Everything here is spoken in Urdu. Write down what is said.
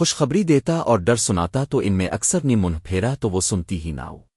خوشخبری دیتا اور ڈر سناتا تو ان میں اکثر نی منہ پھیرا تو وہ سنتی ہی نہ ہو۔